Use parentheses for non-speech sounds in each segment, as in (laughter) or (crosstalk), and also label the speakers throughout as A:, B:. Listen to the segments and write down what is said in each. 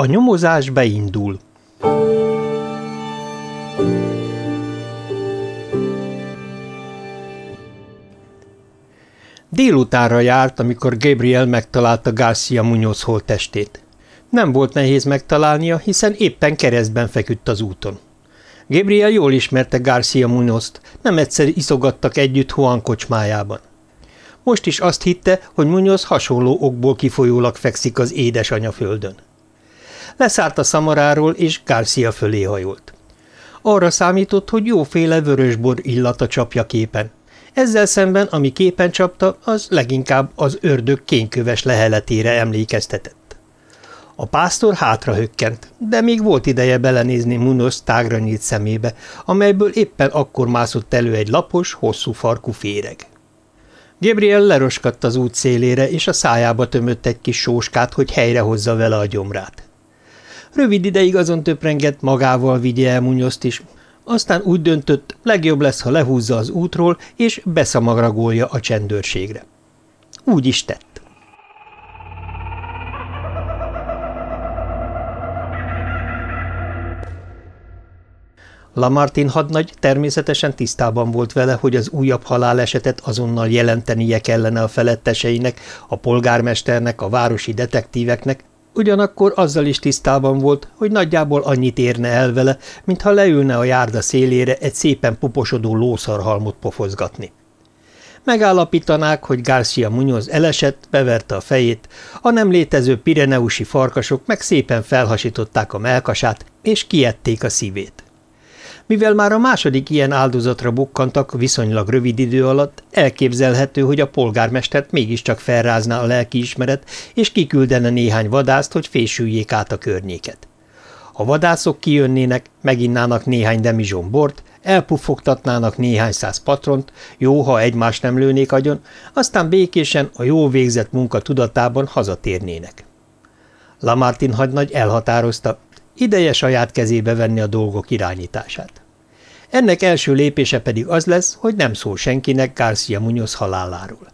A: A nyomozás beindul. Délutánra járt, amikor Gabriel megtalálta Garcia Munoz holttestét. Nem volt nehéz megtalálnia, hiszen éppen keresztben feküdt az úton. Gabriel jól ismerte Garcia Munozt, nem egyszer iszogattak együtt Juan kocsmájában. Most is azt hitte, hogy Munoz hasonló okból kifolyólag fekszik az édesanya földön. Leszállt a szamaráról, és Garcia fölé hajolt. Arra számított, hogy jóféle vörösbor illata csapja képen. Ezzel szemben, ami képen csapta, az leginkább az ördög kényköves leheletére emlékeztetett. A pásztor hátra hökkent, de még volt ideje belenézni Munoz tágra nyílt szemébe, amelyből éppen akkor mászott elő egy lapos, hosszú farkú féreg. Gabriel leroskadt az út szélére, és a szájába tömött egy kis sóskát, hogy helyrehozza vele a gyomrát. Rövid ideig azon töprengett, magával vigye el Munyozt is, aztán úgy döntött, legjobb lesz, ha lehúzza az útról, és beszamagragolja a csendőrségre. Úgy is tett. Lamartin hadnagy természetesen tisztában volt vele, hogy az újabb halálesetet azonnal jelentenie kellene a feletteseinek, a polgármesternek, a városi detektíveknek, ugyanakkor azzal is tisztában volt, hogy nagyjából annyit érne el vele, mintha leülne a járda szélére egy szépen puposodó lószarhalmot pofozgatni. Megállapítanák, hogy Garcia Munoz elesett, beverte a fejét, a nem létező pireneusi farkasok meg szépen felhasították a melkasát, és kiették a szívét. Mivel már a második ilyen áldozatra bukkantak viszonylag rövid idő alatt, elképzelhető, hogy a polgármestert mégiscsak felrázná a lelkiismeret, és kiküldene néhány vadászt, hogy fésüljék át a környéket. Ha vadászok kijönnének, meginnának néhány demizson bort, elpuffogtatnának néhány száz patront, jó, ha egymást nem lőnék agyon, aztán békésen a jó végzett munka tudatában hazatérnének. Lamartin hadnagy elhatározta, ideje saját kezébe venni a dolgok irányítását. Ennek első lépése pedig az lesz, hogy nem szól senkinek Garcia Munoz haláláról.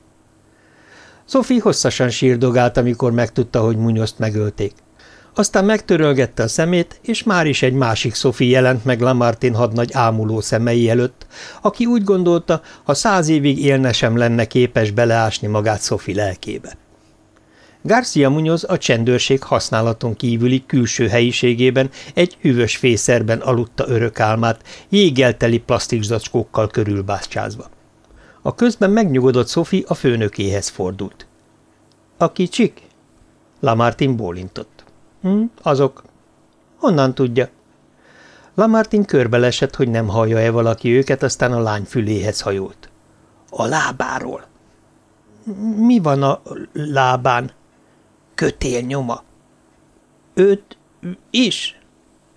A: Sophie hosszasan sírdogált, amikor megtudta, hogy Munyozt megölték. Aztán megtörölgette a szemét, és már is egy másik Sophie jelent meg Lamartin hadnagy ámuló szemei előtt, aki úgy gondolta, ha száz évig élne sem lenne képes beleásni magát Sophie lelkébe. Garcia Munoz a csendőrség használaton kívüli külső helyiségében egy hűvös fészerben aludta örök álmát, jégelteli plastikzacskókkal körülbástyázva. A közben megnyugodott Sophie a főnökéhez fordult. – A kicsik? Lamartin bólintott. Hm, – Azok. – Honnan tudja? Lamartin körbelesett, hogy nem hallja-e valaki őket, aztán a lány füléhez hajolt. – A lábáról. – Mi van a lábán? Kötél nyoma. Őt is?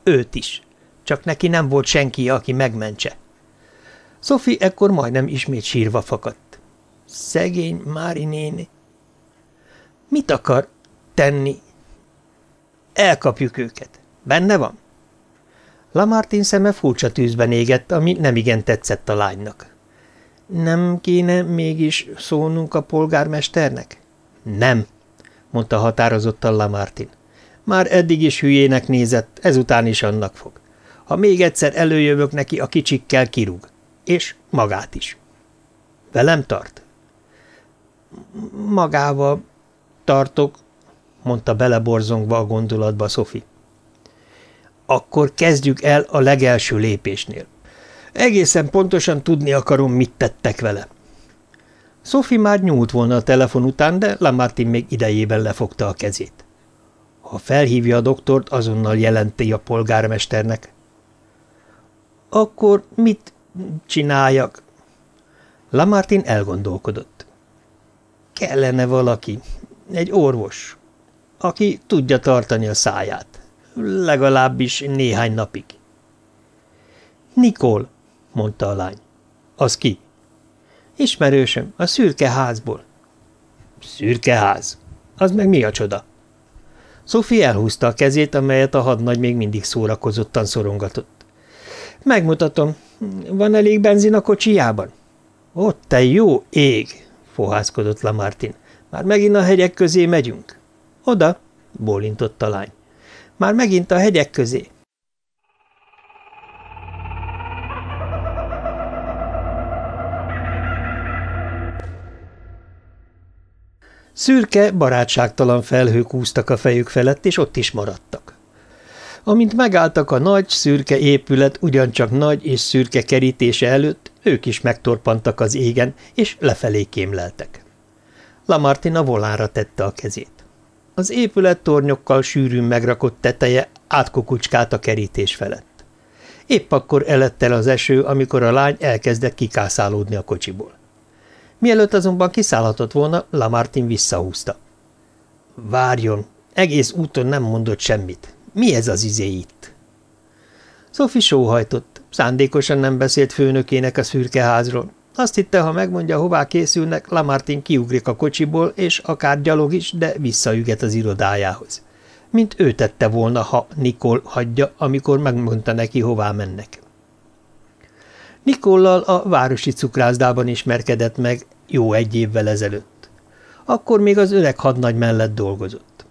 A: Őt is. Csak neki nem volt senki, aki megmentse. Sophie ekkor majdnem ismét sírva fakadt. Szegény Mári néni. Mit akar tenni? Elkapjuk őket. Benne van? Lamartin szeme furcsa tűzben égett, ami nem igen tetszett a lánynak. Nem kéne mégis szólnunk a polgármesternek? Nem, mondta határozottan Lamartin. Már eddig is hülyének nézett, ezután is annak fog. Ha még egyszer előjövök neki, a kicsikkel kirúg. És magát is. Velem tart? Magával tartok, mondta beleborzongva a gondolatba Szofi. Akkor kezdjük el a legelső lépésnél. Egészen pontosan tudni akarom, mit tettek vele. Sophie már nyúlt volna a telefon után, de Lamartin még idejében lefogta a kezét. Ha felhívja a doktort, azonnal jelenti a polgármesternek. Akkor mit csináljak? Lamartin elgondolkodott. Kellene valaki, egy orvos, aki tudja tartani a száját, legalábbis néhány napig. Nikol, mondta a lány. Az ki? Ismerősöm, a szürke házból. Szürke ház? Az meg mi a csoda? Sophie elhúzta a kezét, amelyet a hadnagy még mindig szórakozottan szorongatott. Megmutatom. Van elég benzin a kocsijában? Ott te jó ég, fohászkodott Lamartin. Már megint a hegyek közé megyünk. Oda, bólintott a lány. Már megint a hegyek közé. Szürke, barátságtalan felhők úztak a fejük felett, és ott is maradtak. Amint megálltak a nagy, szürke épület ugyancsak nagy és szürke kerítése előtt, ők is megtorpantak az égen, és lefelé kémleltek. Lamartina volára tette a kezét. Az épület tornyokkal sűrűn megrakott teteje átkukucskált a kerítés felett. Épp akkor elett el az eső, amikor a lány elkezdett kikászálódni a kocsiból. Mielőtt azonban kiszállhatott volna, Lamartin visszahúzta. – Várjon! Egész úton nem mondott semmit. Mi ez az izé itt? Sophie sóhajtott. Szándékosan nem beszélt főnökének a szürkeházról. Azt hitte, ha megmondja, hová készülnek, Lamartin kiugrik a kocsiból, és akár gyalog is, de visszaüget az irodájához. Mint ő tette volna, ha Nikol hagyja, amikor megmondta neki, hová mennek. Nikollal a városi cukrászdában ismerkedett meg jó egy évvel ezelőtt. Akkor még az öreg hadnagy mellett dolgozott.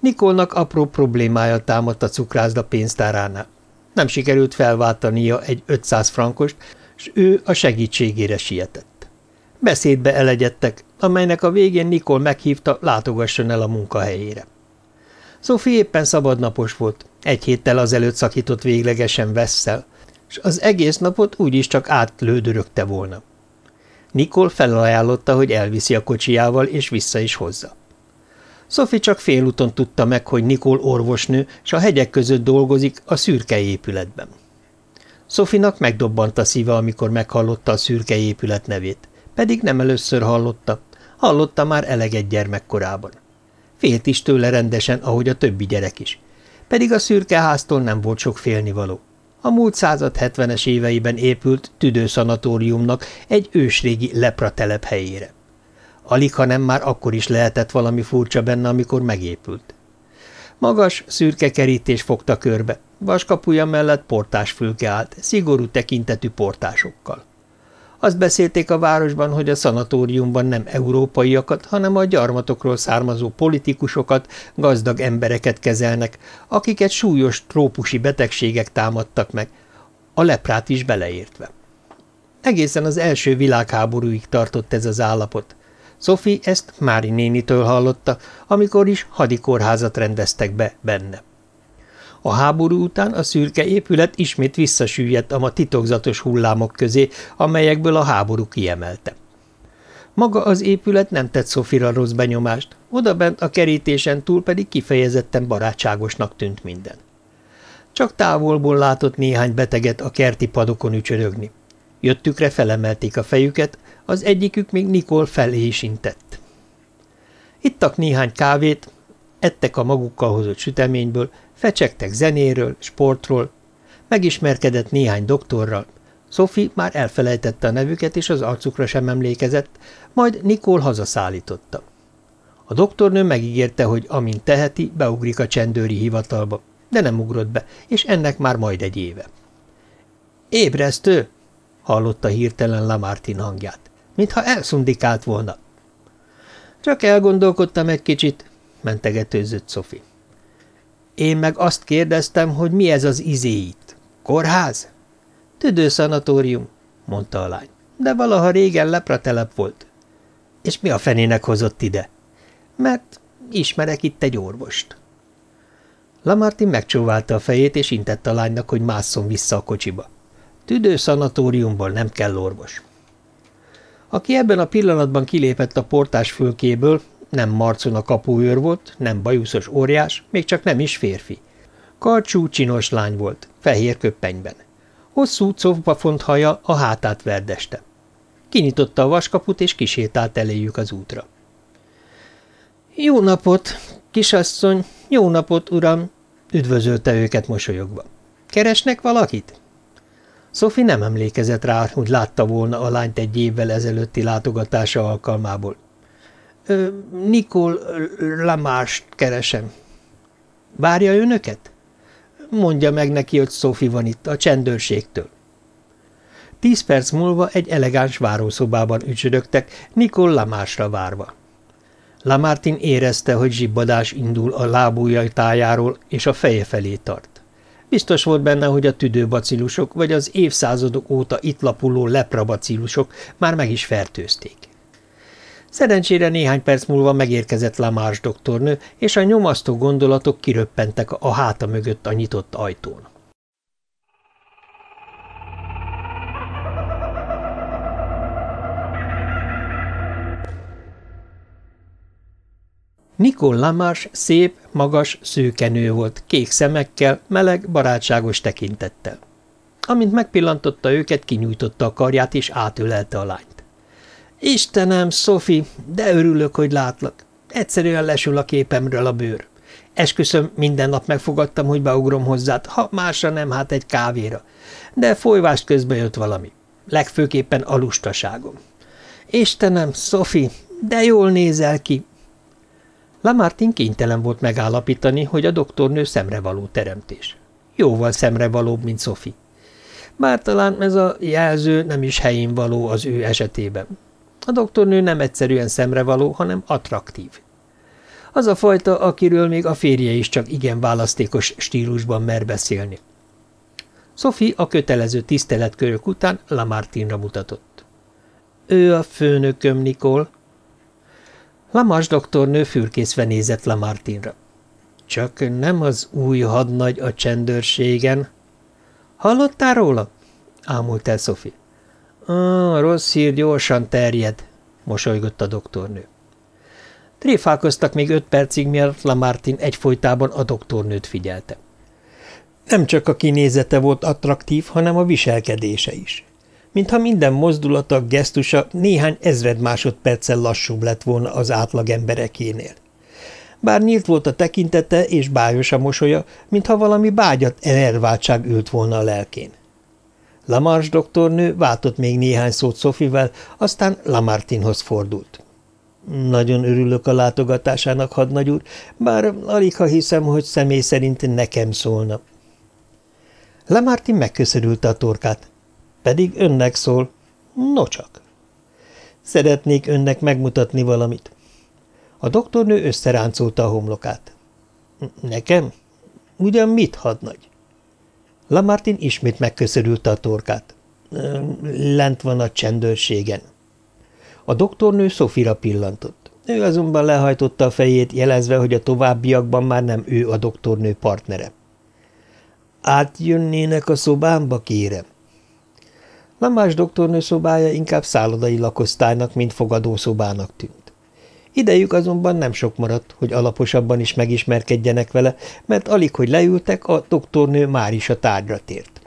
A: Nikolnak apró problémája támadt a cukrászda pénztáránál. Nem sikerült felváltania egy 500 frankost, s ő a segítségére sietett. Beszédbe elegyedtek, amelynek a végén Nikol meghívta, látogasson el a munkahelyére. Sophie éppen szabadnapos volt, egy héttel azelőtt szakított véglegesen vesszel, és az egész napot úgyis csak átlődörögte volna. Nikol felajánlotta, hogy elviszi a kocsijával, és vissza is hozza. Sophie csak félúton tudta meg, hogy Nikol orvosnő, és a hegyek között dolgozik a szürke épületben. Szofinak megdobbant a szíve, amikor meghallotta a szürke épület nevét. Pedig nem először hallotta. Hallotta már eleget gyermekkorában. Félt is tőle rendesen, ahogy a többi gyerek is. Pedig a szürke háztól nem volt sok félnivaló. A múlt század 70-es éveiben épült tüdőszanatóriumnak egy ősrégi lepratelep helyére. Alig, ha nem már akkor is lehetett valami furcsa benne, amikor megépült. Magas, szürke kerítés fogta körbe, vaskapuja mellett portásfülke állt, szigorú tekintetű portásokkal. Azt beszélték a városban, hogy a szanatóriumban nem európaiakat, hanem a gyarmatokról származó politikusokat, gazdag embereket kezelnek, akiket súlyos trópusi betegségek támadtak meg, a leprát is beleértve. Egészen az első világháborúig tartott ez az állapot. Sophie ezt Mári nénitől hallotta, amikor is hadikorházat rendeztek be benne. A háború után a szürke épület ismét visszasüllyedt a ma titokzatos hullámok közé, amelyekből a háború kiemelte. Maga az épület nem tett Szofira rossz benyomást, odabent a kerítésen túl pedig kifejezetten barátságosnak tűnt minden. Csak távolból látott néhány beteget a kerti padokon ücsörögni. Jöttükre felemelték a fejüket, az egyikük még Nikol felé is intett. Ittak néhány kávét, ettek a magukkal hozott süteményből, Fecsegtek zenéről, sportról, megismerkedett néhány doktorral. Sophie már elfelejtette a nevüket, és az arcukra sem emlékezett, majd Nikol hazaszállította. A doktornő megígérte, hogy amint teheti, beugrik a csendőri hivatalba, de nem ugrott be, és ennek már majd egy éve. – Ébresztő! – hallotta hirtelen Lamartin hangját, mintha elszundikált volna. – Csak elgondolkodtam egy kicsit – mentegetőzött Sophie. Én meg azt kérdeztem, hogy mi ez az izé itt. Kórház? Tüdőszanatórium, mondta a lány. De valaha régen lepratelep volt. És mi a fenének hozott ide? Mert ismerek itt egy orvost. Lamartin megcsóválta a fejét, és intett a lánynak, hogy másszon vissza a kocsiba. Tüdőszanatóriumból nem kell orvos. Aki ebben a pillanatban kilépett a portás fülkéből, nem marcon a kapuőr volt, nem bajuszos óriás, még csak nem is férfi. Karcsú, csinos lány volt, fehér köppenyben. Hosszú, cofbafont haja a hátát verdeste. Kinyitotta a vaskaput, és kisétált eléjük az útra. – Jó napot, kisasszony, jó napot, uram! – üdvözölte őket mosolyogva. – Keresnek valakit? Sophie nem emlékezett rá, hogy látta volna a lányt egy évvel ezelőtti látogatása alkalmából. Nikol Lamást keresem. Várja önöket? Mondja meg neki, hogy Sophie van itt, a csendőrségtől. Tíz perc múlva egy elegáns várószobában ücsörögtek, Nikol Lamásra várva. Lamartin érezte, hogy zsibbadás indul a lábújjai tájáról, és a feje felé tart. Biztos volt benne, hogy a tüdőbacillusok vagy az évszázadok óta itt lapuló leprabacillusok már meg is fertőzték. Szerencsére néhány perc múlva megérkezett Lamars doktornő, és a nyomasztó gondolatok kiröppentek a háta mögött a nyitott ajtón. Nikol Lamars szép, magas, szőkenő volt, kék szemekkel, meleg, barátságos tekintettel. Amint megpillantotta őket, kinyújtotta a karját és átölelte a lányt. – Istenem, Sophie, de örülök, hogy látlak. Egyszerűen lesül a képemről a bőr. Esküszöm, minden nap megfogadtam, hogy beugrom hozzád, ha másra nem, hát egy kávéra. De folyvást közben jött valami. Legfőképpen a lustaságom. Istenem, Sophie, de jól nézel ki, Lamartin kénytelen volt megállapítani, hogy a doktornő szemrevaló teremtés. Jóval szemrevalóbb, mint Sophie. Bár talán ez a jelző nem is helyén való az ő esetében. A doktornő nem egyszerűen szemrevaló, hanem attraktív. Az a fajta, akiről még a férje is csak igen választékos stílusban mer beszélni. Sophie a kötelező tiszteletkörök után Lamartinra mutatott. Ő a főnököm, Nikol, Lamas doktornő fürkészve nézett Lamartinra. Csak nem az új hadnagy a csendőrségen. Hallottál róla? ámult el Sophie. Rossz hír gyorsan terjed, mosolygott a doktornő. Tréfálkoztak még öt percig, miatt Lamartin egyfolytában a doktornőt figyelte. Nem csak a kinézete volt attraktív, hanem a viselkedése is mintha minden mozdulata, gesztusa néhány ezred másodperccel lassúbb lett volna az átlag emberekénél. Bár nyílt volt a tekintete és bájos a mosolya, mintha valami bágyat enerváltság ült volna a lelkén. Lamars doktornő váltott még néhány szót Szofivel, aztán Lamartinhoz fordult. Nagyon örülök a látogatásának, hadnagy úr, bár alig ha hiszem, hogy személy szerint nekem szólna. Lamartin megköszörülte a torkát. Pedig önnek szól. Nocsak. Szeretnék önnek megmutatni valamit. A doktornő összeráncolta a homlokát. Nekem? Ugyan mit, hadnagy? Lamartin ismét megköszörülte a torkát. Lent van a csendőrségen. A doktornő Szofira pillantott. Ő azonban lehajtotta a fejét, jelezve, hogy a továbbiakban már nem ő a doktornő partnere. Átjönnének a szobámba, kérem? Lamás doktornő szobája inkább szállodai lakosztálynak, mint fogadószobának tűnt. Idejük azonban nem sok maradt, hogy alaposabban is megismerkedjenek vele, mert alig, hogy leültek, a doktornő már is a tárgyra tért.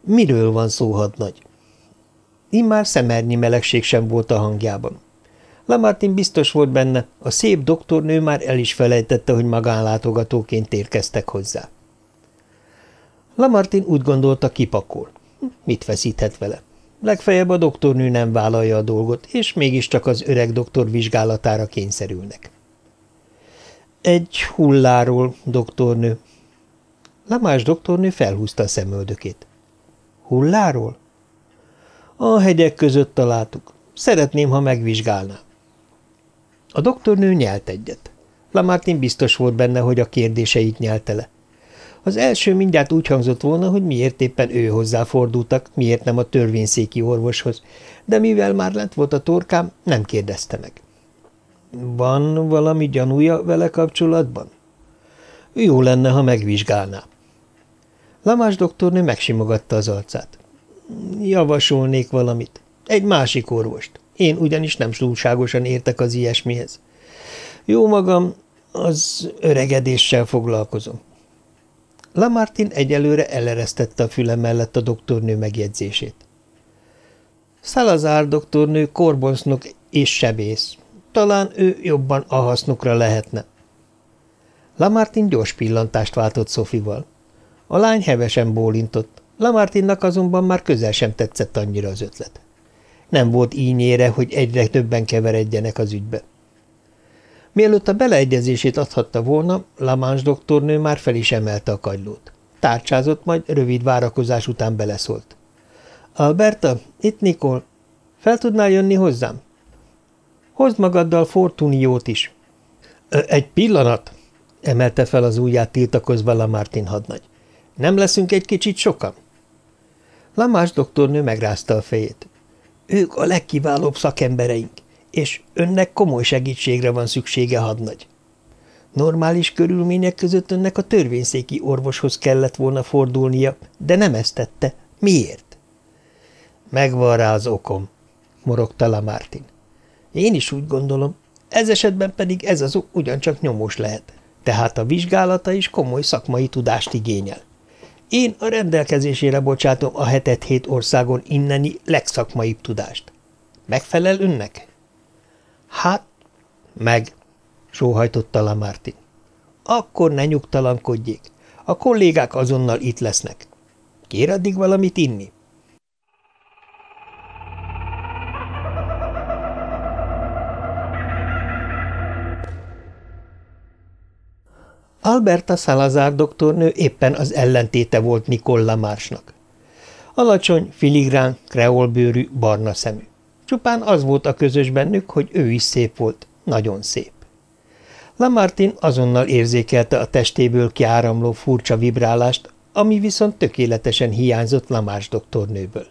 A: Miről van szó, hadnagy? Immár szemernyi melegség sem volt a hangjában. Lamartin biztos volt benne, a szép doktornő már el is felejtette, hogy magánlátogatóként érkeztek hozzá. Lamartin úgy gondolta, kipakol. Mit veszíthet vele? Legfeljebb a doktornő nem vállalja a dolgot, és mégiscsak az öreg doktor vizsgálatára kényszerülnek. Egy hulláról, doktornő. Lamás doktornő felhúzta a szemöldökét. Hulláról? A hegyek között találtuk. Szeretném, ha megvizsgálná. A doktornő nyelt egyet. Lamartin biztos volt benne, hogy a kérdéseit nyelte le. Az első mindjárt úgy hangzott volna, hogy miért éppen ő hozzáfordultak, miért nem a törvényszéki orvoshoz, de mivel már lent volt a torkám, nem kérdezte meg. Van valami gyanúja vele kapcsolatban? Jó lenne, ha megvizsgálná. Lamás doktornő megsimogatta az arcát. Javasolnék valamit. Egy másik orvost. Én ugyanis nem túlságosan értek az ilyesmihez. Jó magam, az öregedéssel foglalkozom. Lamartin egyelőre eleresztette a füle mellett a doktornő megjegyzését. Salazar doktornő korbonsznok és sebész. Talán ő jobban a hasznukra lehetne. Lamartin gyors pillantást váltott Szofival. A lány hevesen bólintott, Lamartinnak azonban már közel sem tetszett annyira az ötlet. Nem volt ínyére, hogy egyre többen keveredjenek az ügybe. Mielőtt a beleegyezését adhatta volna, Lamans doktornő már fel is emelte a kagylót. Tárcsázott, majd rövid várakozás után beleszólt. – Alberta, itt Nikol. Fel tudnál jönni hozzám? Hozd magaddal Fortuniót is. Egy pillanat, emelte fel az ujját tiltakozva Lamartin hadnagy. Nem leszünk egy kicsit sokan? Lamás doktornő megrázta a fejét. Ők a legkiválóbb szakembereink, és önnek komoly segítségre van szüksége, hadnagy. Normális körülmények között önnek a törvényszéki orvoshoz kellett volna fordulnia, de nem ezt tette. Miért? Megvan rá az okom, morogta Lamartin. Én is úgy gondolom. Ez esetben pedig ez az ok ugyancsak nyomós lehet. Tehát a vizsgálata is komoly szakmai tudást igényel. Én a rendelkezésére bocsátom a hetet hét országon inneni legszakmaibb tudást. Megfelel önnek? Hát, meg, sóhajtotta Lamartin. Akkor ne nyugtalankodjék. A kollégák azonnal itt lesznek. Kér addig valamit inni? Alberta Salazar doktornő éppen az ellentéte volt Nicole Lamársnak. Alacsony, filigrán, kreolbőrű, barna szemű. Csupán az volt a közös bennük, hogy ő is szép volt, nagyon szép. Lamartin azonnal érzékelte a testéből kiáramló furcsa vibrálást, ami viszont tökéletesen hiányzott Lamás doktornőből.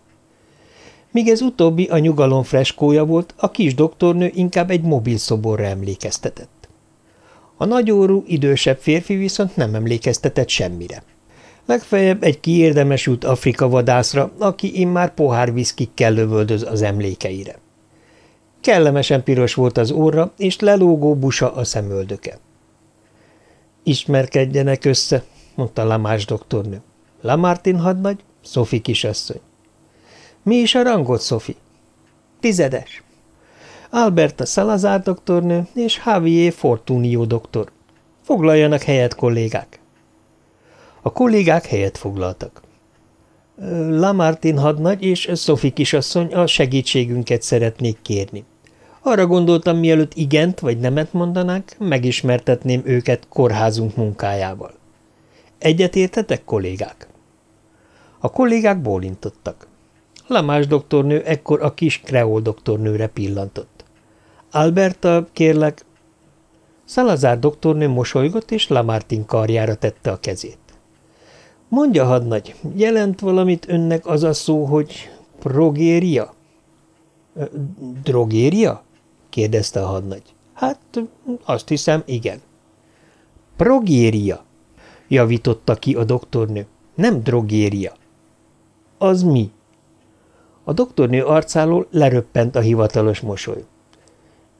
A: Míg ez utóbbi a nyugalom freskója volt, a kis doktornő inkább egy mobil szoborra emlékeztetett. A nagyórú, idősebb férfi viszont nem emlékeztetett semmire. Legfeljebb egy kiérdemesült Afrika vadászra, aki immár pohár viszkikkel lövöldöz az emlékeire. Kellemesen piros volt az óra, és lelógó busa a szemöldöke. Ismerkedjenek össze, mondta Lamás doktornő. Lamartin hadnagy, Szofi kisasszony. Mi is a rangot, Szofi? Tizedes. Alberta Salazar doktornő és Javier Fortunio doktor. Foglaljanak helyet, kollégák. A kollégák helyet foglaltak. Lamartin hadnagy és Sophie kisasszony a segítségünket szeretnék kérni. Arra gondoltam, mielőtt igent vagy nemet mondanánk, megismertetném őket kórházunk munkájával. Egyetértetek, kollégák? A kollégák bólintottak. Lamás doktornő ekkor a kis kreol doktornőre pillantott. Alberta, kérlek. Szalazár doktornő mosolygott, és Lamartin karjára tette a kezét. Mondja, hadnagy, jelent valamit önnek az a szó, hogy progéria? Drogéria? kérdezte a hadnagy. Hát, azt hiszem, igen. Progéria, javította ki a doktornő. Nem drogéria. Az mi? A doktornő arcáról leröppent a hivatalos mosoly.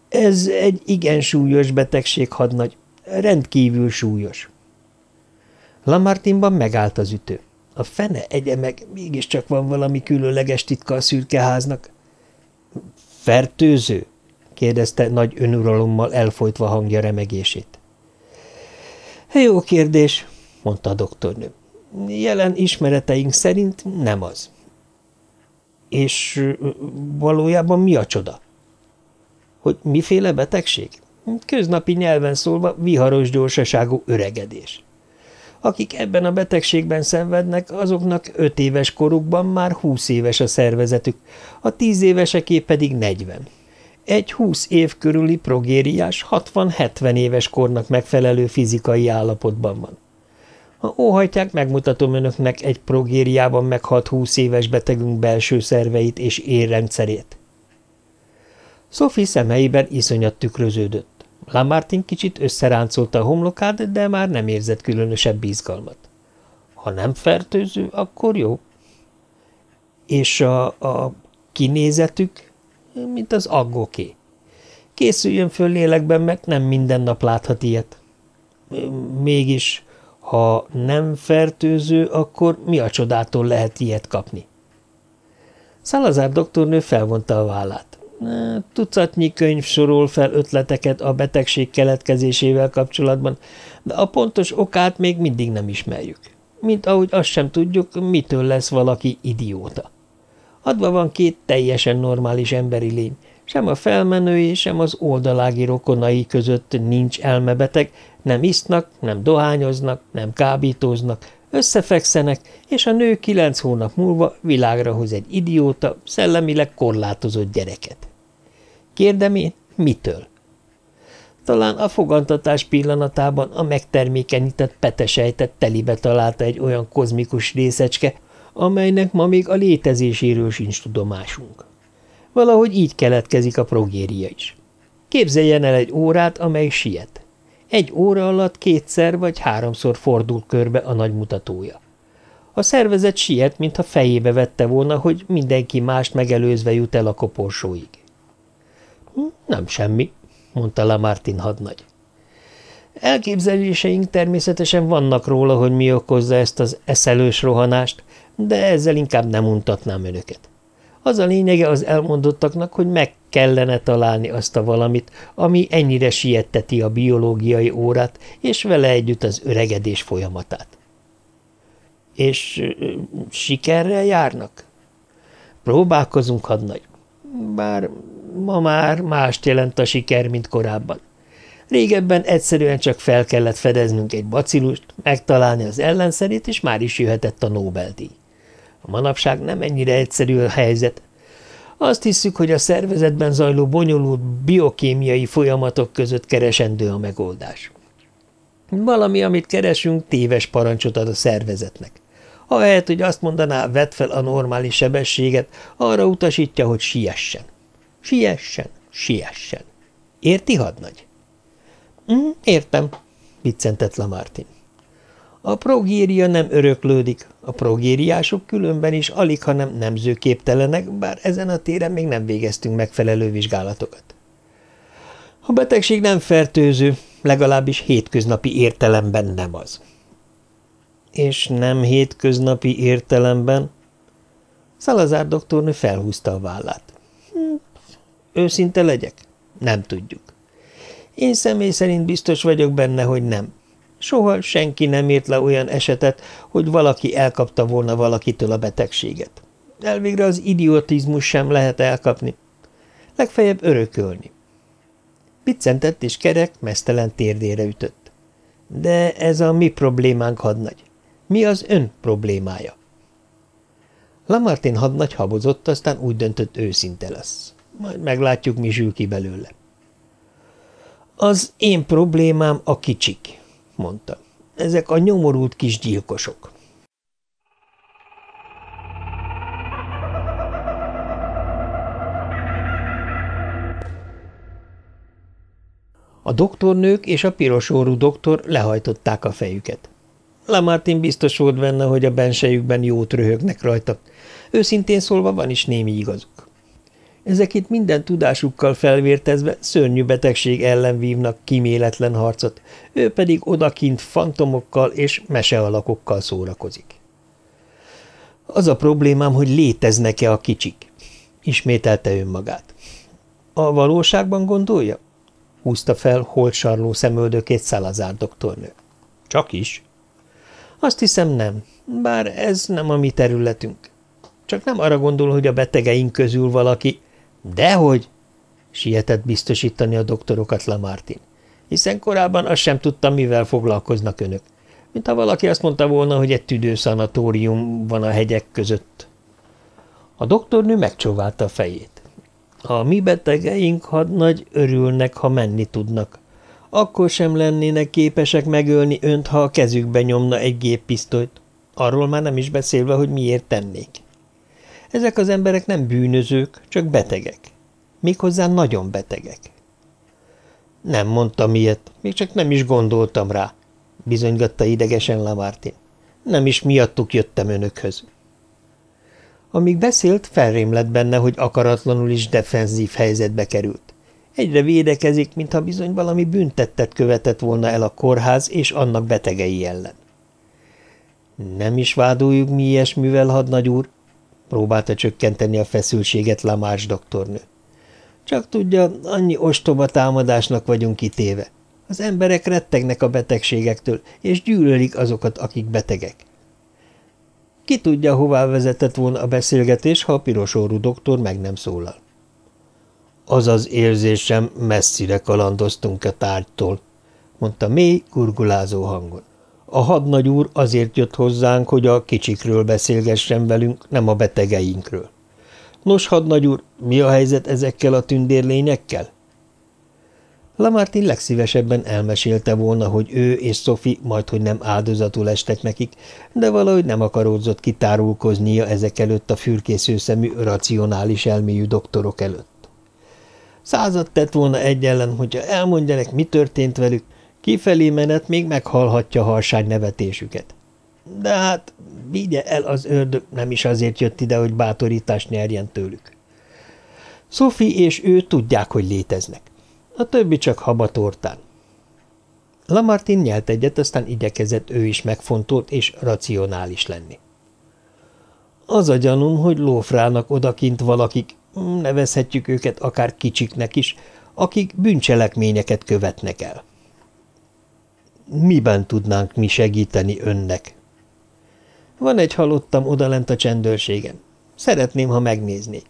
A: Ez egy igen súlyos betegség, hadnagy. Rendkívül súlyos. Lamartinban megállt az ütő. A fene egye meg, mégiscsak van valami különleges titka a szürkeháznak. Fertőző? kérdezte nagy önuralommal elfolytva hangja remegését. Jó kérdés, mondta a doktornő. Jelen ismereteink szerint nem az. És valójában mi a csoda? Hogy miféle betegség? Köznapi nyelven szólva viharos gyorsaságú öregedés. Akik ebben a betegségben szenvednek, azoknak öt éves korukban már húsz éves a szervezetük, a tíz éveseké pedig negyven. Egy húsz év körüli progériás 60-70 éves kornak megfelelő fizikai állapotban van. Ha óhajtják, megmutatom önöknek egy progériában meghalt húsz éves betegünk belső szerveit és érrendszerét. Sophie szemeiben iszonyat tükröződött. Lamartin kicsit összeráncolta a homlokát, de már nem érzett különösebb izgalmat. Ha nem fertőző, akkor jó. És a, a kinézetük? mint az aggoké. Készüljön föl lélekben, mert nem minden nap láthat ilyet. Mégis, ha nem fertőző, akkor mi a csodától lehet ilyet kapni? Szalazár doktornő felvonta a vállát. Tucatnyi könyv sorol fel ötleteket a betegség keletkezésével kapcsolatban, de a pontos okát még mindig nem ismerjük. Mint ahogy azt sem tudjuk, mitől lesz valaki idióta. Adva van két teljesen normális emberi lény, sem a felmenői, sem az oldalági rokonai között nincs elmebeteg, nem isznak, nem dohányoznak, nem kábítóznak, összefekszenek, és a nő kilenc hónap múlva világra hoz egy idióta, szellemileg korlátozott gyereket. Kérdem én, Mitől? Talán a fogantatás pillanatában a megtermékenyített petesejtet telibe találta egy olyan kozmikus részecske, amelynek ma még a létezéséről sincs tudomásunk. Valahogy így keletkezik a progéria is. Képzeljen el egy órát, amely siet. Egy óra alatt kétszer vagy háromszor fordul körbe a nagy mutatója. A szervezet siet, mintha fejébe vette volna, hogy mindenki mást megelőzve jut el a koporsóig. Nem semmi, mondta Lamartin hadnagy. Elképzeléseink természetesen vannak róla, hogy mi okozza ezt az eszelős rohanást, de ezzel inkább nem untatnám önöket. Az a lényege az elmondottaknak, hogy meg kellene találni azt a valamit, ami ennyire sietteti a biológiai órát, és vele együtt az öregedés folyamatát. És sikerrel járnak? Próbálkozunk, hadnagy. Bár ma már mást jelent a siker, mint korábban. Régebben egyszerűen csak fel kellett fedeznünk egy bacillust, megtalálni az ellenszerét, és már is jöhetett a Nobel-díj. A manapság nem ennyire egyszerű a helyzet. Azt hiszük, hogy a szervezetben zajló bonyolult biokémiai folyamatok között keresendő a megoldás. Valami, amit keresünk, téves parancsot ad a szervezetnek. Ahelyett, hogy azt mondaná, vedd fel a normális sebességet, arra utasítja, hogy siessen. Siessen, siessen. Érti, hadnagy? Mm, értem, viccentett Lamartin. A progéria nem öröklődik, a progériások különben is alig, hanem nemzőképtelenek, bár ezen a téren még nem végeztünk megfelelő vizsgálatokat. A betegség nem fertőző, legalábbis hétköznapi értelemben nem az. És nem hétköznapi értelemben? Szalazár doktornő felhúzta a vállát. Őszinte legyek? Nem tudjuk. Én személy szerint biztos vagyok benne, hogy nem. Soha senki nem írt le olyan esetet, hogy valaki elkapta volna valakitől a betegséget. Elvégre az idiotizmus sem lehet elkapni. Legfeljebb örökölni. Piccentett és kerek, mesztelen térdére ütött. De ez a mi problémánk, hadnagy. Mi az ön problémája? Lamartin hadnagy habozott, aztán úgy döntött őszinte lesz. Majd meglátjuk, mi zsül ki belőle. Az én problémám a kicsik, mondta. Ezek a nyomorult kis gyilkosok. A doktornők és a pirosórú doktor lehajtották a fejüket. Lamartin biztos volt benne, hogy a bensejükben jót röhögnek rajta. Őszintén szólva van is némi igazuk. Ezek itt minden tudásukkal felvértezve szörnyű betegség ellen vívnak kiméletlen harcot, ő pedig odakint fantomokkal és mesealakokkal szórakozik. Az a problémám, hogy léteznek-e a kicsik? Ismételte önmagát. A valóságban gondolja? Húzta fel holtsarló szemöldökét Szalazár doktornő. Csak is. Azt hiszem nem, bár ez nem a mi területünk. Csak nem arra gondol, hogy a betegeink közül valaki Dehogy, sietett biztosítani a doktorokat Lamartin, hiszen korábban azt sem tudtam, mivel foglalkoznak önök. Mint ha valaki azt mondta volna, hogy egy tüdőszanatórium van a hegyek között. A doktornő megcsóválta a fejét. A mi betegeink hadnagy örülnek, ha menni tudnak. Akkor sem lennének képesek megölni önt, ha a kezükbe nyomna egy géppisztolyt. Arról már nem is beszélve, hogy miért tennék. Ezek az emberek nem bűnözők, csak betegek. Méghozzá nagyon betegek. Nem mondtam ilyet, még csak nem is gondoltam rá, bizonygatta idegesen Lamartin. Nem is miattuk jöttem önökhöz. Amíg beszélt, felrém lett benne, hogy akaratlanul is defenzív helyzetbe került. Egyre védekezik, mintha bizony valami büntettet követett volna el a kórház és annak betegei ellen. Nem is vádoljuk mi ilyesmivel, hadnagy úr, próbálta csökkenteni a feszültséget Lamás doktornő. Csak tudja, annyi ostoba támadásnak vagyunk kitéve. Az emberek rettegnek a betegségektől, és gyűlölik azokat, akik betegek. Ki tudja, hová vezetett volna a beszélgetés, ha a pirosorú doktor meg nem szólal. Az az érzésem, messzire kalandoztunk a tárgytól, mondta mély, gurgulázó hangon. A hadnagy úr azért jött hozzánk, hogy a kicsikről beszélgessen velünk, nem a betegeinkről. Nos, hadnagy úr, mi a helyzet ezekkel a tündérlényekkel? Lamartin legszívesebben elmesélte volna, hogy ő és Sophie majdhogy nem áldozatul estek nekik, de valahogy nem akaródzott kitárulkoznia ezek előtt a fürkésző szemű, racionális elmélyű doktorok előtt. Százat tett volna egy ellen, hogyha elmondjanak, mi történt velük, kifelé menet még meghalhatja harsány nevetésüket. De hát vigye el az ördög, nem is azért jött ide, hogy bátorítást nyerjen tőlük. Sophie és ő tudják, hogy léteznek a többi csak habatortán. Lamartin nyelt egyet, aztán igyekezett ő is megfontolt és racionális lenni. Az a gyanúm, hogy lófrának odakint valakik, nevezhetjük őket akár kicsiknek is, akik bűncselekményeket követnek el. Miben tudnánk mi segíteni önnek? Van egy halottam odalent a csendőrségen. Szeretném, ha megnéznék.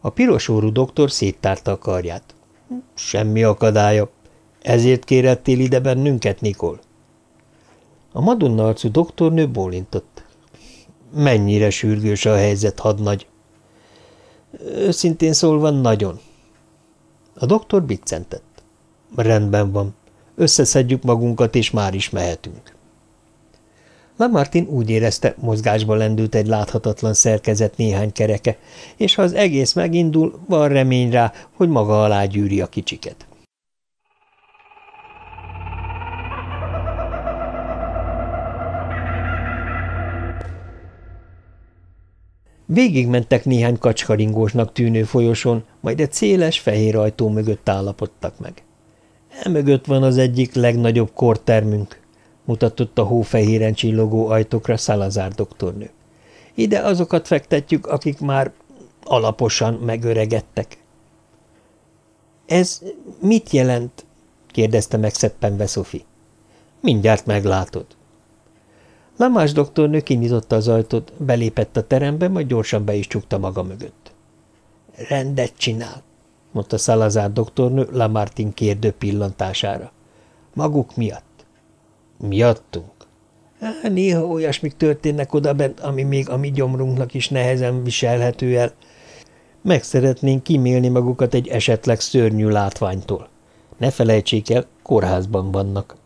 A: A pirosórú doktor széttárta a karját. Semmi akadálya. Ezért kérettél ide bennünket, Nikol? A madonna arcú doktornő bólintott. Mennyire sürgős a helyzet, hadnagy? Őszintén szólva nagyon. A doktor biccentett. Rendben van. Összeszedjük magunkat, és már is mehetünk. Lamartin úgy érezte, mozgásba lendült egy láthatatlan szerkezet néhány kereke, és ha az egész megindul, van remény rá, hogy maga alá gyűri a kicsiket. Végigmentek néhány kacskaringósnak tűnő folyosón, majd egy széles, fehér ajtó mögött állapodtak meg. Emögött van az egyik legnagyobb kortermünk, mutatott a hófehéren csillogó ajtókra Szalazár doktornő. Ide azokat fektetjük, akik már alaposan megöregedtek. Ez mit jelent? kérdezte megszeppenve Szofi. Mindjárt meglátod. Lamás doktornő kinyitotta az ajtót, belépett a terembe, majd gyorsan be is csukta maga mögött. Rendet csinál, mondta Szalazár doktornő Lamartin kérdő pillantására. Maguk miatt. Miattunk? Néha olyasmik történnek odabent, ami még a mi gyomrunknak is nehezen viselhető el. Meg szeretnénk kimélni magukat egy esetleg szörnyű látványtól. Ne felejtsék el, kórházban vannak.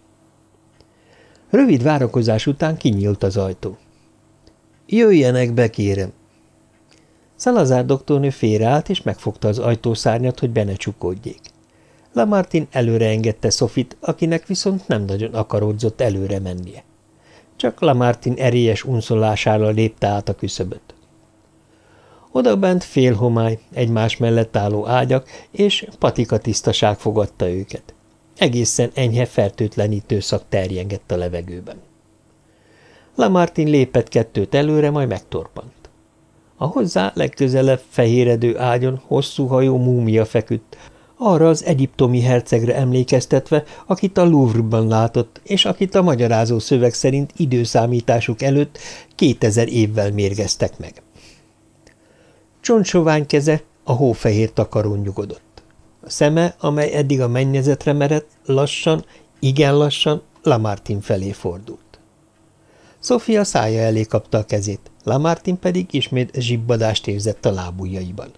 A: Rövid várakozás után kinyílt az ajtó. Jöjjenek be, kérem! Szalazár doktornő félreállt, és megfogta az ajtószárnyat, hogy be ne csukódjék. Lamartin előre engedte Sofit, akinek viszont nem nagyon akaródzott előre mennie. Csak Lamartin erélyes unszolására lépte át a küszöböt. Odabent fél homály, egymás mellett álló ágyak és patika tisztaság fogadta őket. Egészen enyhe fertőtlenítő szak terjengett a levegőben. Lamartin lépett kettőt előre, majd megtorpant. A hozzá legközelebb fehéredő ágyon hosszú hajú múmia feküdt, arra az egyiptomi hercegre emlékeztetve, akit a Louvre-ban látott, és akit a magyarázó szöveg szerint időszámításuk előtt 2000 évvel mérgeztek meg. Csontsovány keze a hófehér takarón nyugodott. A szeme, amely eddig a mennyezetre merett, lassan, igen lassan Lamartin felé fordult. Sofia szája elé kapta a kezét, Lamartin pedig ismét zsibbadást érzett a lábujjaiban.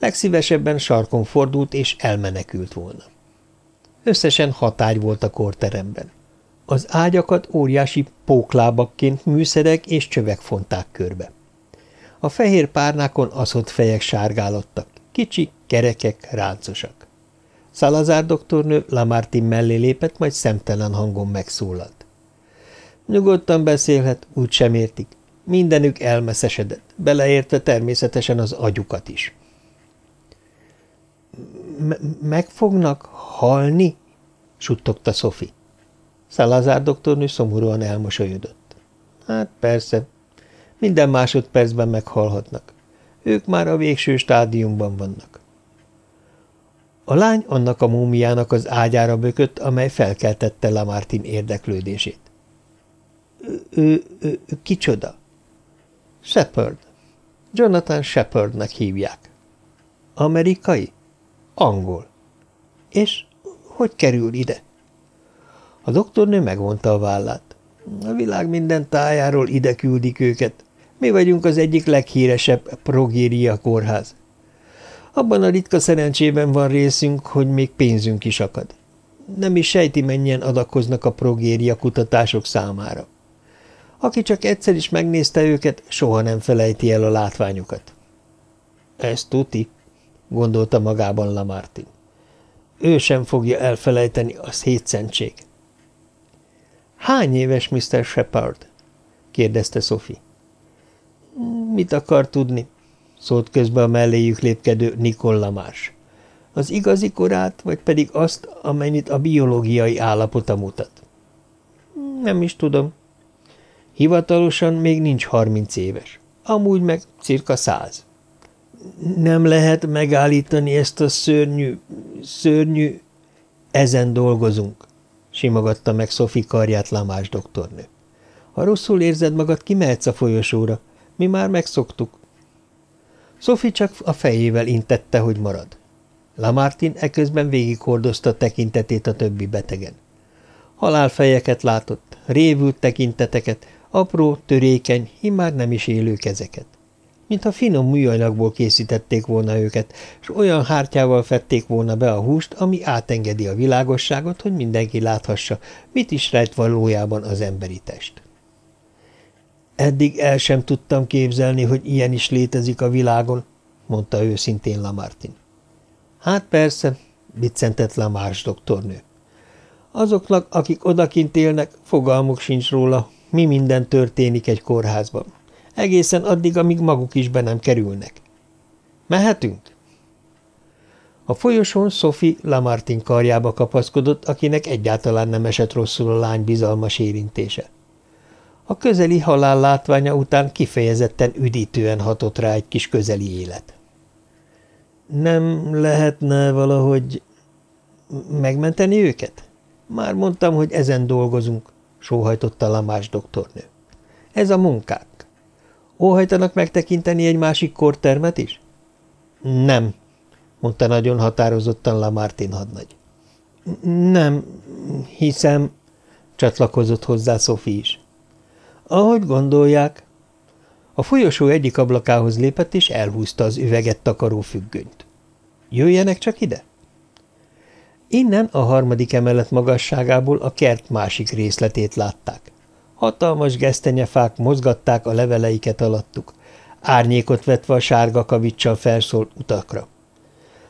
A: Legszívesebben sarkon fordult és elmenekült volna. Összesen hat ágy volt a korteremben. Az ágyakat óriási póklábakként műszerek és csövek fonták körbe. A fehér párnákon aszott fejek sárgálottak, kicsik, kerekek, ráncosak. Szalazár doktornő Lamartin mellé lépett, majd szemtelen hangon megszólalt. Nyugodtan beszélhet, úgy sem értik. Mindenük elmeszesedett, beleértve természetesen az agyukat is meg fognak halni? suttogta Szofi. Szalazár doktornő szomorúan elmosolyodott. Hát persze, minden másodpercben meghalhatnak. Ők már a végső stádiumban vannak. A lány annak a múmiának az ágyára bökött, amely felkeltette Lamartin érdeklődését. Ő kicsoda? Shepard. Jonathan Shepardnek hívják. Amerikai? Angol. És hogy kerül ide? A doktornő megvonta a vállát. A világ minden tájáról ide küldik őket. Mi vagyunk az egyik leghíresebb progéria kórház. Abban a ritka szerencsében van részünk, hogy még pénzünk is akad. Nem is sejti, mennyien adakoznak a progéria kutatások számára. Aki csak egyszer is megnézte őket, soha nem felejti el a látványukat. Ez tuti, gondolta magában Lamartin. Ő sem fogja elfelejteni a hétszentség. Hány éves Mr. Shepard? kérdezte Sophie. Mit akar tudni? szólt közbe a melléjük lépkedő Nikol Lamás. Az igazi korát, vagy pedig azt, amennyit a biológiai állapota mutat? Nem is tudom. Hivatalosan még nincs harminc éves. Amúgy meg cirka száz. Nem lehet megállítani ezt a szörnyű, szörnyű... Ezen dolgozunk, simogatta meg Szofi karját Lamás doktornő. Ha rosszul érzed magad, kimehetsz a folyosóra. Mi már megszoktuk. Sophie csak a fejével intette, hogy marad. Lamartin eközben végighordozta tekintetét a többi betegen. Halálfejeket látott, révült tekinteteket, apró, törékeny, immár nem is élő kezeket. Mintha finom műanyagból készítették volna őket, és olyan hártyával fették volna be a húst, ami átengedi a világosságot, hogy mindenki láthassa, mit is rejt valójában az emberi test. Eddig el sem tudtam képzelni, hogy ilyen is létezik a világon, mondta őszintén Lamartin. Hát persze, biccentett Lamars doktornő. Azoknak, akik odakint élnek, fogalmuk sincs róla, mi minden történik egy kórházban. Egészen addig, amíg maguk is be nem kerülnek. Mehetünk? A folyosón Sophie Lamartin karjába kapaszkodott, akinek egyáltalán nem esett rosszul a lány bizalmas érintése. A közeli halál látványa után kifejezetten üdítően hatott rá egy kis közeli élet. Nem lehetne valahogy megmenteni őket? Már mondtam, hogy ezen dolgozunk, sóhajtotta Lamás doktornő. Ez a munkák. Óhajtanak megtekinteni egy másik kortermet is? Nem, mondta nagyon határozottan Lamartin hadnagy. Nem, hiszem, csatlakozott hozzá Sophie is. Ahogy gondolják. A folyosó egyik ablakához lépett, és elhúzta az üveget takaró függönyt. Jöjjenek csak ide! Innen a harmadik emelet magasságából a kert másik részletét látták. Hatalmas gesztenyefák mozgatták a leveleiket alattuk, árnyékot vetve a sárga kavicsal felszólt utakra.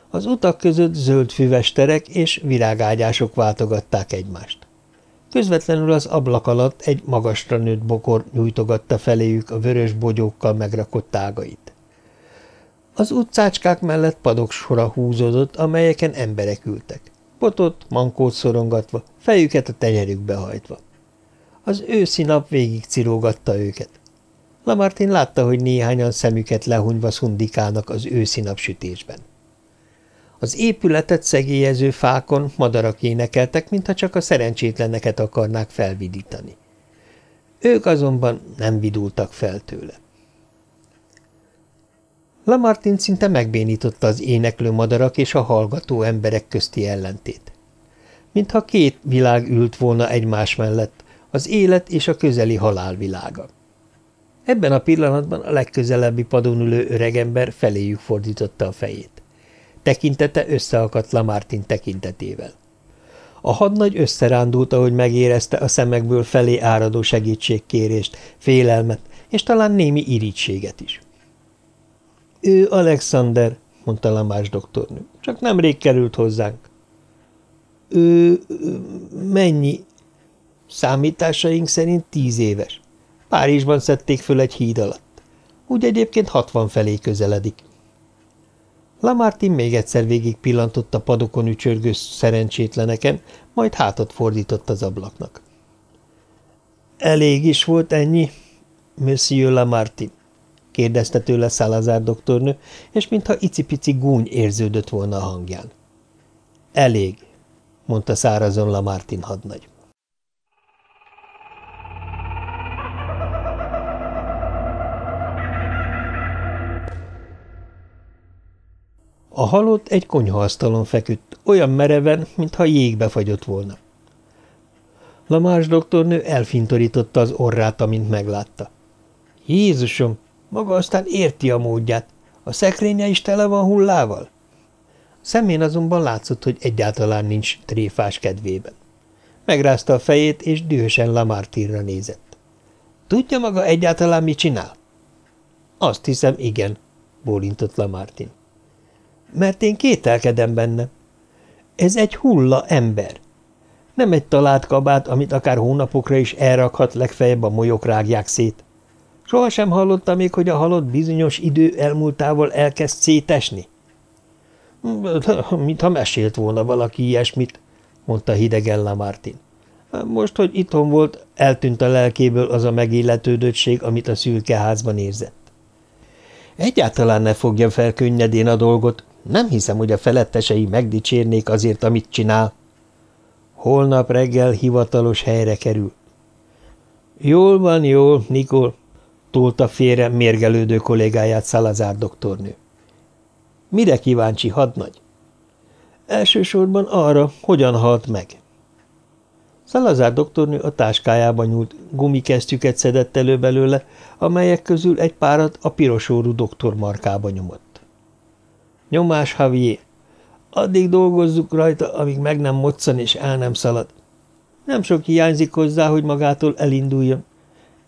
A: Az utak között zöld füves terek és virágágyások váltogatták egymást. Közvetlenül az ablak alatt egy magasra nőtt bokor nyújtogatta feléjük a vörös bogyókkal megrakott ágait. Az utcácskák mellett padok sora húzódott, amelyeken emberek ültek. Potot, mankót szorongatva, fejüket a tenyerükbe hajtva. Az őszi nap végig cirógatta őket. Lamartin látta, hogy néhányan szemüket lehunyva szundikálnak az őszi napsütésben. Az épületet szegélyező fákon madarak énekeltek, mintha csak a szerencsétleneket akarnák felvidítani. Ők azonban nem vidultak fel tőle. Lamartin szinte megbénította az éneklő madarak és a hallgató emberek közti ellentét. Mintha két világ ült volna egymás mellett, az élet és a közeli halál világa. Ebben a pillanatban a legközelebbi padon ülő öregember feléjük fordította a fejét. Tekintete összeakadt Lamartin tekintetével. A hadnagy összerándult, ahogy megérezte a szemekből felé áradó segítségkérést, félelmet, és talán némi irítséget is. – Ő Alexander, mondta Lamás doktornő, csak nemrég került hozzánk. – Ő mennyi? Számításaink szerint tíz éves. Párizsban szedték föl egy híd alatt. Úgy egyébként hatvan felé közeledik. Lamartin még egyszer végig pillantott a padokon ücsörgő szerencsétleneken, majd hátat fordított az ablaknak. – Elég is volt ennyi, Monsieur Lamartin? – kérdezte tőle Salazar doktornő, és mintha icipici gúny érződött volna a hangján. – Elég – mondta szárazon Lamartin hadnagy. A halott egy konyhaasztalon feküdt, olyan mereven, mintha jégbe fagyott volna. Lamás doktornő elfintorította az orrát, amint meglátta. Jézusom, maga aztán érti a módját. A szekrénye is tele van hullával? Szemén azonban látszott, hogy egyáltalán nincs tréfás kedvében. Megrázta a fejét, és dühösen Lamartine-ra nézett. – Tudja maga egyáltalán, mit csinál? – Azt hiszem, igen, bólintott Lamartine. – Mert én kételkedem benne. Ez egy hulla ember. Nem egy talált kabát, amit akár hónapokra is elrakhat, legfeljebb a molyok rágják szét. Sohasem hallotta még, hogy a halott bizonyos idő elmúltával elkezd szétesni? (laughs) – Mintha mesélt volna valaki ilyesmit, mondta hidegen Lamartin. Most, hogy itthon volt, eltűnt a lelkéből az a megilletődöttség, amit a szülkeházban érzett. Egyáltalán ne fogja fel könnyedén a dolgot, nem hiszem, hogy a felettesei megdicsérnék azért, amit csinál. Holnap reggel hivatalos helyre kerül. Jól van, jól, Nikol, tolta félre mérgelődő kollégáját Szalazár doktornő. Mire kíváncsi, hadnagy? Elsősorban arra, hogyan halt meg. Szalazár doktornő a táskájába nyúlt, gumikesztyüket szedett elő belőle, amelyek közül egy párat a pirosórú doktor markába nyomott. Nyomás, Javier. Addig dolgozzuk rajta, amíg meg nem moccan és el nem szalad. Nem sok hiányzik hozzá, hogy magától elinduljon.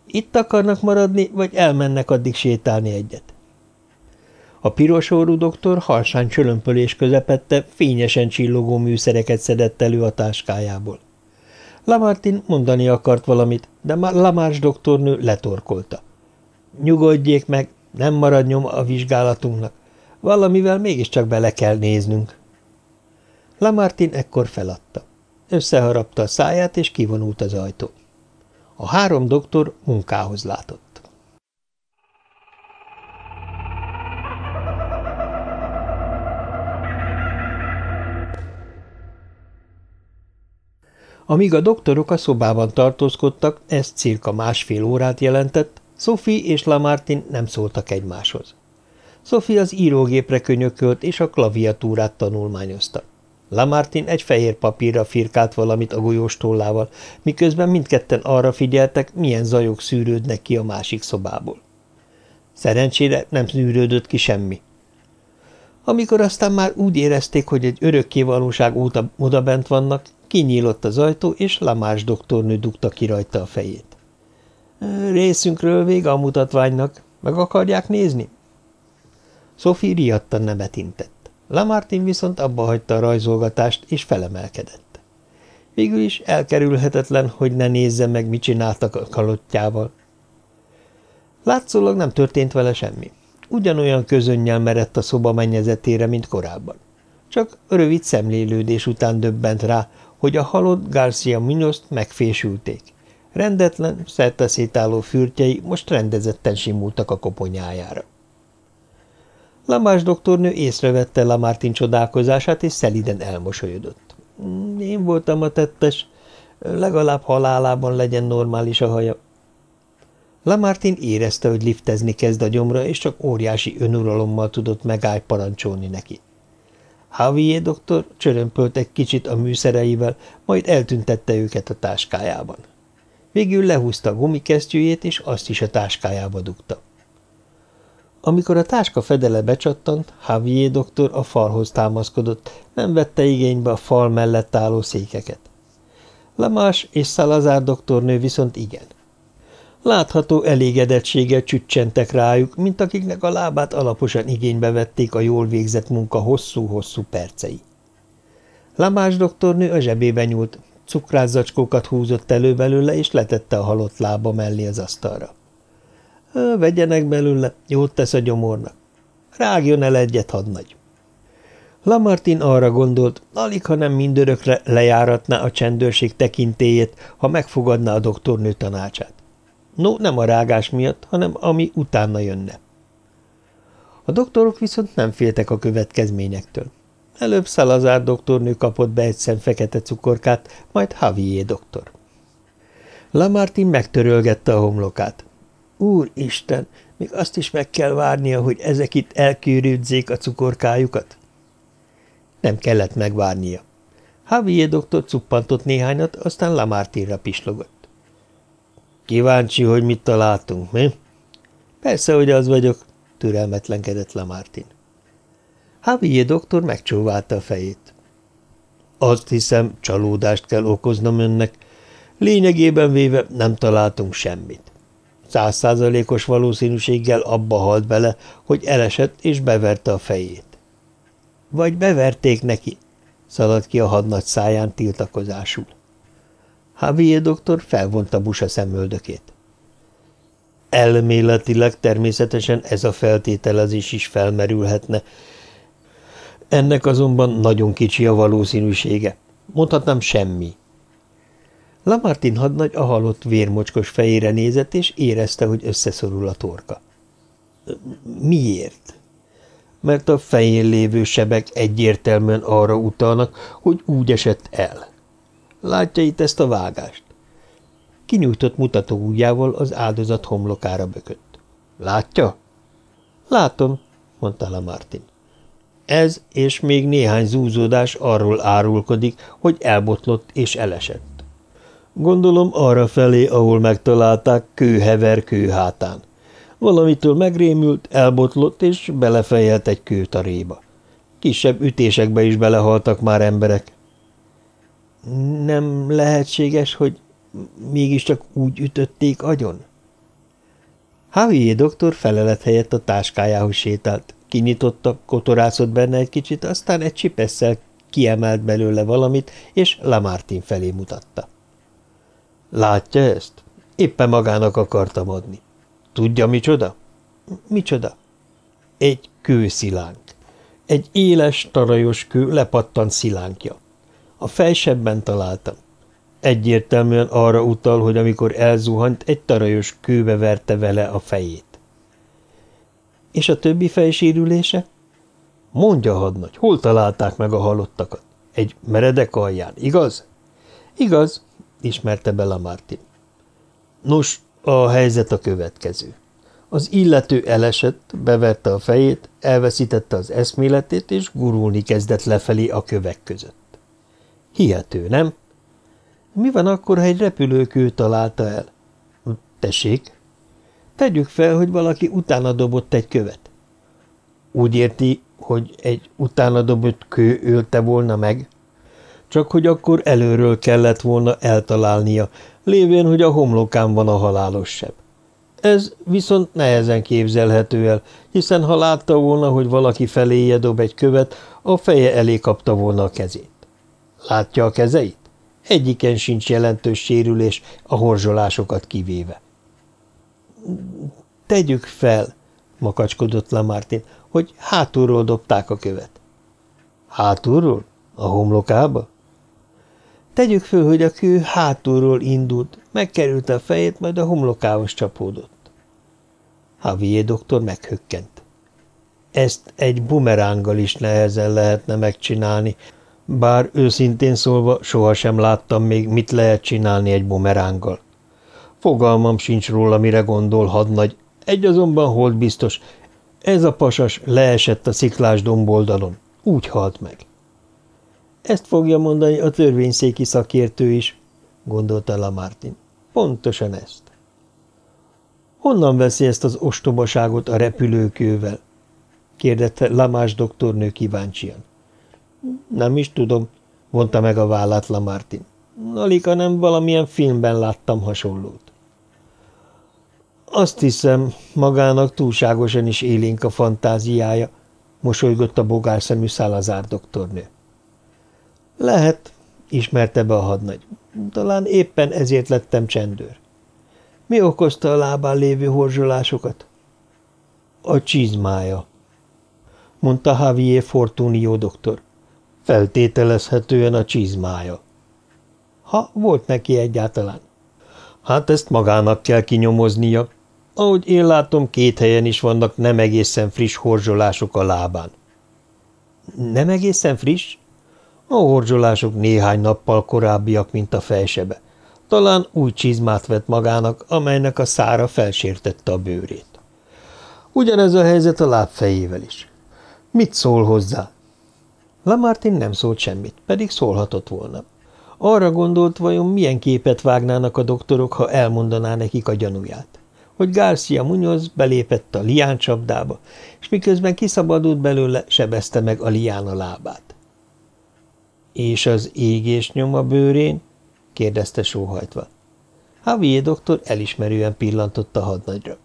A: Itt akarnak maradni, vagy elmennek addig sétálni egyet. A pirosórú doktor halsány csölömpölés közepette fényesen csillogó műszereket szedett elő a táskájából. Lamartin mondani akart valamit, de már Lamárs doktornő letorkolta. Nyugodjék meg, nem marad nyom a vizsgálatunknak. Valamivel mégiscsak bele kell néznünk. Lamartin ekkor feladta. Összeharapta a száját, és kivonult az ajtó. A három doktor munkához látott. Amíg a doktorok a szobában tartózkodtak, ez cirka másfél órát jelentett, Sophie és Lamartin nem szóltak egymáshoz. Sophie az írógépre könyökölt és a klaviatúrát tanulmányozta. Lamartin egy fehér papírra firkált valamit a golyós tollával, miközben mindketten arra figyeltek, milyen zajok szűrődnek ki a másik szobából. Szerencsére nem szűrődött ki semmi. Amikor aztán már úgy érezték, hogy egy örökkévalóság óta odabent vannak, Kinyílott az ajtó, és Lamás doktornő dugta ki rajta a fejét. Részünkről vége a mutatványnak. Meg akarják nézni? Sophie riadtan nemet intett. Lamartin viszont abba hagyta a rajzolgatást, és felemelkedett. Végül is elkerülhetetlen, hogy ne nézze meg, mit csináltak a kalottjával. Látszólag nem történt vele semmi. Ugyanolyan közönnyel merett a szoba mennyezetére, mint korábban. Csak rövid szemlélődés után döbbent rá, hogy a halott Garcia Munozt megfésülték. Rendetlen, szerteszétáló fürtjei most rendezetten simultak a koponyájára. Lamás doktornő észrevette Lamartin csodálkozását, és szeliden elmosolyodott. Hmm, én voltam a tettes, legalább halálában legyen normális a haja. Lamartin érezte, hogy liftezni kezd a gyomra, és csak óriási önuralommal tudott megáll parancsolni neki. Javier doktor csörömpölt egy kicsit a műszereivel, majd eltüntette őket a táskájában. Végül lehúzta a gumikesztyűjét, és azt is a táskájába dugta. Amikor a táska fedele becsattant, Javier doktor a falhoz támaszkodott, nem vette igénybe a fal mellett álló székeket. Lamás és Salazar doktornő viszont igen. Látható elégedettséggel csüccsentek rájuk, mint akiknek a lábát alaposan igénybe vették a jól végzett munka hosszú-hosszú percei. Lamás doktornő a zsebébe nyúlt, cukrászzacskókat húzott elő belőle, és letette a halott lába mellé az asztalra. – Vegyenek belőle, jót tesz a gyomornak. Rágjon el egyet, hadnagy. Lamartin arra gondolt, alig, ha nem mindörökre lejáratná a csendőrség tekintélyét, ha megfogadná a doktornő tanácsát. No, nem a rágás miatt, hanem ami utána jönne. A doktorok viszont nem féltek a következményektől. Előbb Szalazár doktornő kapott be egy szem fekete cukorkát, majd Javier doktor. Lamartin megtörölgette a homlokát. Úristen, még azt is meg kell várnia, hogy ezek itt elkűrűdzék a cukorkájukat? Nem kellett megvárnia. Javier doktor cuppantott néhányat, aztán Lamartinra pislogott. Kíváncsi, hogy mit találtunk, mi? Persze, hogy az vagyok, türelmetlenkedett Lamartin. Javier doktor megcsóválta a fejét. Azt hiszem, csalódást kell okoznom önnek. Lényegében véve nem találtunk semmit. Százszázalékos valószínűséggel abba halt bele, hogy elesett és beverte a fejét. Vagy beverték neki, szaladt ki a hadnagy száján tiltakozásul. Javier doktor felvonta busa szemöldökét. Elméletileg természetesen ez a feltételezés is felmerülhetne, ennek azonban nagyon kicsi a valószínűsége. Mondhatnám semmi. Lamartin hadnagy a halott vérmocskos fejére nézett, és érezte, hogy összeszorul a torka. Miért? Mert a fején lévő sebek egyértelműen arra utalnak, hogy úgy esett el. Látja itt ezt a vágást? Kinyújtott mutató ujjával az áldozat homlokára bökött. Látja? Látom, mondta Lamartin. Ez és még néhány zúzódás arról árulkodik, hogy elbotlott és elesett. Gondolom arra felé, ahol megtalálták, kő hever kő hátán. Valamitől megrémült, elbotlott és belefejelt egy kőtaréba. Kisebb ütésekbe is belehaltak már emberek. Nem lehetséges, hogy mégiscsak úgy ütötték agyon? Javier doktor felelet helyett a táskájához sétált. Kinyitotta, kotorászott benne egy kicsit, aztán egy csipesszel kiemelt belőle valamit, és Lamartin felé mutatta. Látja ezt? Éppen magának akartam adni. Tudja, micsoda? Micsoda? Egy kőszilánk. Egy éles, tarajos kő lepattant szilánkja. A fejsebben találtam. Egyértelműen arra utal, hogy amikor elzuhant, egy tarajos kőbe verte vele a fejét. És a többi fejsérülése? Mondja, hadnagy, hol találták meg a halottakat? Egy meredek alján, igaz? Igaz, ismerte be Lamartin. Nos, a helyzet a következő. Az illető elesett, beverte a fejét, elveszítette az eszméletét, és gurulni kezdett lefelé a kövek között. Hihető, nem? Mi van akkor, ha egy repülőkő találta el? Tessék? Tegyük fel, hogy valaki utána dobott egy követ. Úgy érti, hogy egy utána dobott kő ölte volna meg? Csak hogy akkor előről kellett volna eltalálnia, lévén, hogy a homlokán van a halálos seb. Ez viszont nehezen képzelhető el, hiszen ha látta volna, hogy valaki feléje dob egy követ, a feje elé kapta volna a kezét. Látja a kezeit? Egyiken sincs jelentős sérülés, a horzsolásokat kivéve. Tegyük fel, makacskodott Lamartin, hogy hátulról dobták a követ. Hátulról? A homlokába? Tegyük föl, hogy a kő hátulról indult, megkerült a fejét, majd a homlokához csapódott. Javier doktor meghökkent. Ezt egy bumeránggal is nehezen lehetne megcsinálni, bár őszintén szólva sohasem láttam még, mit lehet csinálni egy bumeránggal. Fogalmam sincs róla, mire gondol hadnagy, egy azonban hold biztos, ez a pasas leesett a sziklás domboldalon, úgy halt meg. Ezt fogja mondani a törvényszéki szakértő is, gondolta Lamartin. Pontosan ezt. Honnan veszi ezt az ostobaságot a repülőkővel? kérdette Lamás doktornő kíváncsian. Nem is tudom, vonta meg a vállát Lamartin. Alika nem valamilyen filmben láttam hasonlót. Azt hiszem, magának túlságosan is élénk a fantáziája, mosolygott a bogárszemű Szalazár doktornő. Lehet, ismerte be a hadnagy. Talán éppen ezért lettem csendőr. Mi okozta a lábán lévő horzsolásokat? A csizmája, mondta Javier Fortunio doktor. Feltételezhetően a csizmája. Ha volt neki egyáltalán. Hát ezt magának kell kinyomoznia, ahogy én látom, két helyen is vannak nem egészen friss horzsolások a lábán. Nem egészen friss? A horzsolások néhány nappal korábbiak, mint a fejsebe. Talán új csizmát vett magának, amelynek a szára felsértette a bőrét. Ugyanez a helyzet a lábfejével is. Mit szól hozzá? Lamartin nem szólt semmit, pedig szólhatott volna. Arra gondolt, vajon milyen képet vágnának a doktorok, ha elmondaná nekik a gyanúját hogy Garcia Munoz belépett a lián csapdába, és miközben kiszabadult belőle, sebezte meg a lián a lábát. – És az égés nyom a bőrén? – kérdezte sóhajtva. Javier doktor elismerően pillantott a hadnagyra.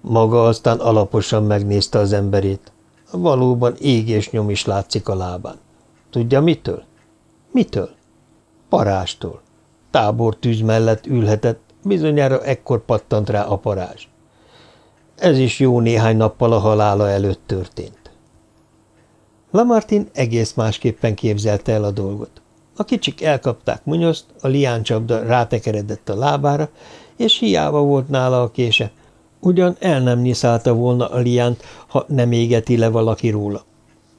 A: Maga aztán alaposan megnézte az emberét. Valóban égés nyom is látszik a lábán. Tudja mitől? Mitől? Parástól. Tábortűz mellett ülhetett, bizonyára ekkor pattant rá a parázs. Ez is jó néhány nappal a halála előtt történt. Lamartin egész másképpen képzelte el a dolgot. A kicsik elkapták Munyoszt, a liáncsapda rátekeredett a lábára, és hiába volt nála a kése. Ugyan el nem nyiszálta volna a liánt, ha nem égeti le valaki róla.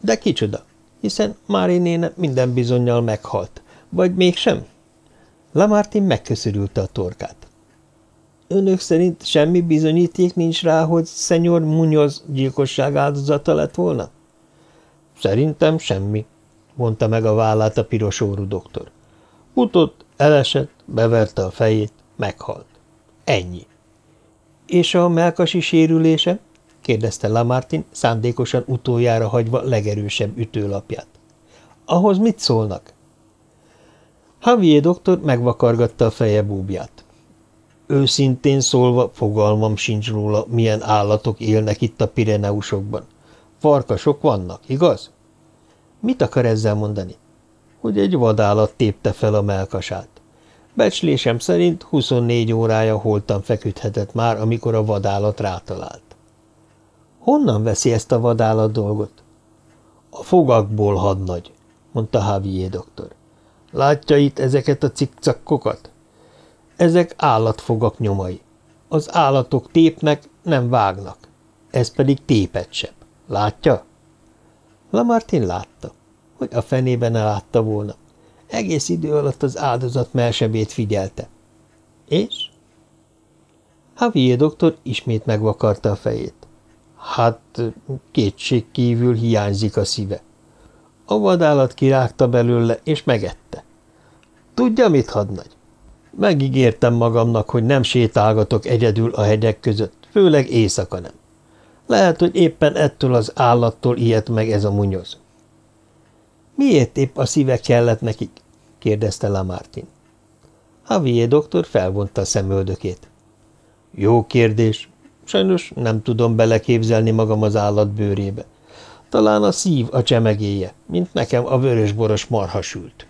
A: De kicsoda, hiszen Mári néne minden bizonyal meghalt. Vagy mégsem? Lamartin megköszörülte a torkát. Önök szerint semmi bizonyíték nincs rá, hogy szenyor Munoz gyilkosság áldozata lett volna? Szerintem semmi, mondta meg a vállát a piros órú doktor. Futott, elesett, beverte a fejét, meghalt. Ennyi. És a melkasi sérülése? kérdezte Lamartin, szándékosan utoljára hagyva legerősebb ütőlapját. Ahhoz mit szólnak? Javier doktor megvakargatta a feje búbját. Őszintén szólva fogalmam sincs róla, milyen állatok élnek itt a Pireneusokban. Farkasok vannak, igaz? Mit akar ezzel mondani? Hogy egy vadállat tépte fel a melkasát. Becslésem szerint 24 órája holtan feküdhetett már, amikor a vadállat rátalált. Honnan veszi ezt a vadállat dolgot? A fogakból hadnagy, mondta Javier doktor. Látja itt ezeket a cikcakkokat? Ezek állatfogak nyomai. Az állatok tépnek, nem vágnak. Ez pedig tépetsebb. Látja? Lamartin látta. Hogy a fenében ne látta volna. Egész idő alatt az áldozat melsebét figyelte. És? Javier doktor ismét megvakarta a fejét. Hát kétség kívül hiányzik a szíve. A vadállat kirágta belőle, és megette. Tudja, mit hadnagy? Megígértem magamnak, hogy nem sétálgatok egyedül a hegyek között, főleg éjszaka nem. Lehet, hogy éppen ettől az állattól ilyet meg ez a munyoz. Miért épp a szíve kellett nekik? kérdezte Lamartin. Javier doktor felvonta a szemöldökét. Jó kérdés. Sajnos nem tudom beleképzelni magam az állat bőrébe. Talán a szív a csemegéje, mint nekem a vörösboros marhasült.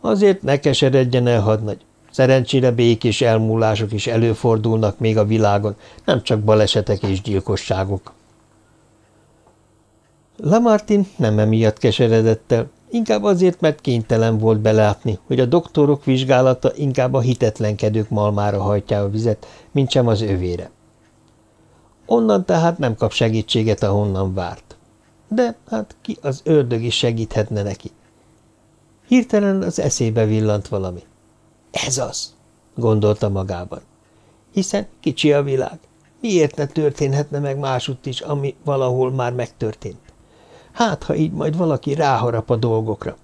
A: Azért ne keseredjen el, hadnagy. Szerencsére békés elmúlások is előfordulnak még a világon, nem csak balesetek és gyilkosságok. Lamartin nem emiatt keseredett el, inkább azért, mert kénytelen volt belátni, hogy a doktorok vizsgálata inkább a hitetlenkedők malmára hajtja a vizet, mint sem az övére. Onnan tehát nem kap segítséget, ahonnan várt. De hát ki az ördög is segíthetne neki. Hirtelen az eszébe villant valami. Ez az, gondolta magában. Hiszen kicsi a világ. Miért ne történhetne meg másutt is, ami valahol már megtörtént? Hát, ha így majd valaki ráharap a dolgokra.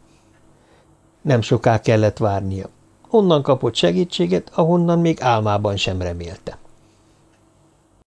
A: Nem soká kellett várnia. Onnan kapott segítséget, ahonnan még álmában sem remélte.